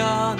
전